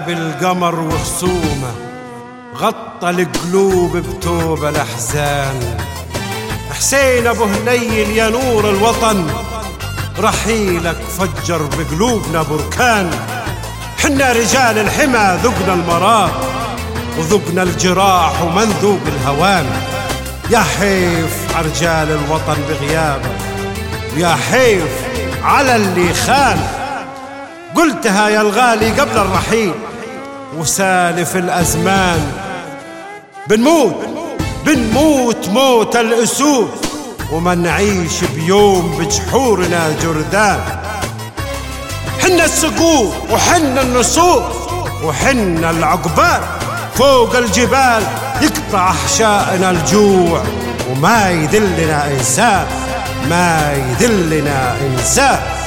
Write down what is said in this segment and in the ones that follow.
جاب القمر وخصومه غطى القلوب بتوب الأحزان. حسين أبو هليل يا نور الوطن رحيلك فجر بقلوبنا بركان. حنا رجال الحمى ذقنا المرار وذقنا الجراح ومنذوق الهوان. يا حيف عرجال الوطن بغيابك ويا حيف على اللي خان. قلتها يا الغالي قبل الرحيل وسالف الأزمان. بنموت بنموت موت الأسود. وما نعيش بيوم بجحورنا جردان. حنا السقوف وحنا النصوص وحنا العقبال. فوق الجبال يقطع أحشائنا الجوع. وما يذلنا إنسان ما يذلنا إنسان.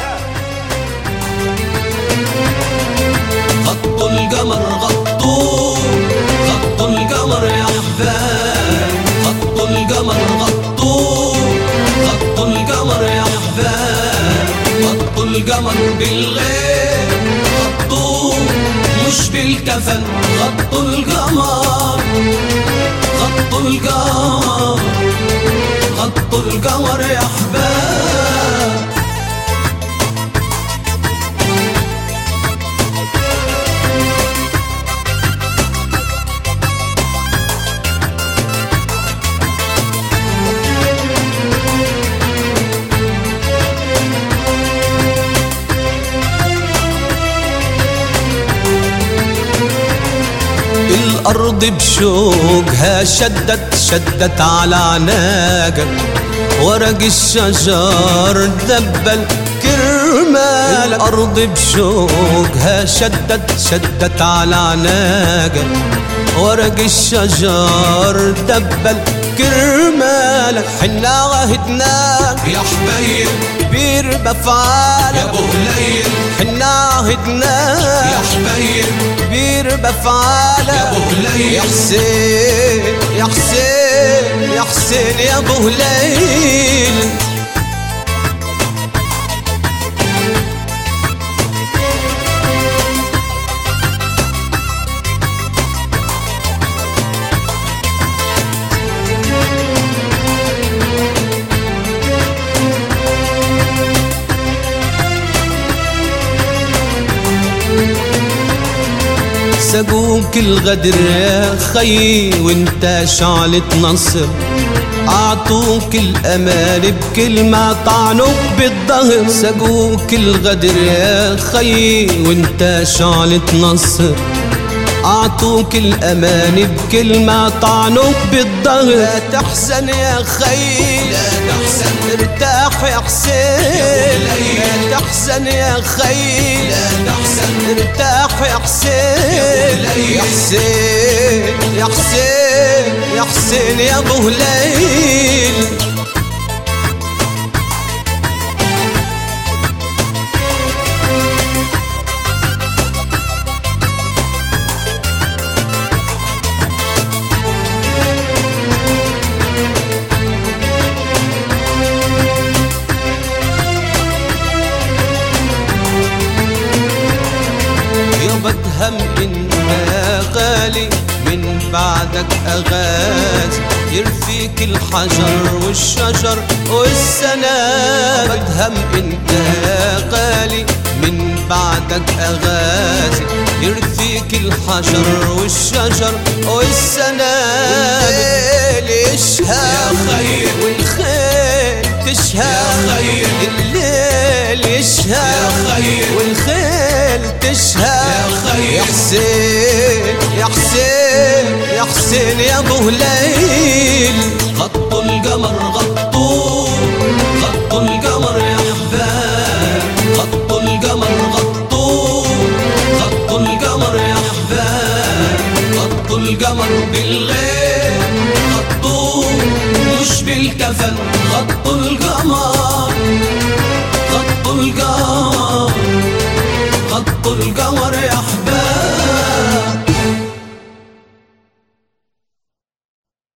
القمر بالغيب غطوا مش بالكفن غطوا القمر. غطوا القمر غطوا القمر يا حباب الأرض بشوقها شدت شدت على عناقك ورق الشجر دبل كرمال الأرض بشوقها شدت شدت على عناقك ورق الشجر دبل كرمالك حنا عهدناك يا حبيب. كبير بفعالك يا أبو حنا حبيب هليل. يا حسين يا حسين يا حسين يا أبو هليل. سقوك الغدر يا خي وانت شعلة نصر أعطوك الأمان بكلمة طعنوك بالظهر. سقوك الغدر يا خي وانت شعلة نصر أعطوك الأمان بكلمة طعنوك بالظهر. لا تحزن يا خي لا تحزن. ارتاح يا حسين لا تحزن يا خي لا تحزن. ارتاح يا حسين. يا حسين يا حسين يا حسين يا أبو هليل يا بدهم انت غالي من بعدك اغازي يرفيك الحجر والشجر والسنام بدهم انت غالي من بعدك اغازي يرفيك الحجر والشجر يا خير. والخيل تشهد يا خير. الليل يا خير. والخيل تشهد يا حسين يا حسين يا حسين يا أبو هليل. غطوا القمر غطوا غطوا القمر يا حباب غطوا القمر غطوا غطوا القمر يا حباب غطوا القمر بالغيب. غطوا مش بالكفن غطوا القمر. غطوا القمر.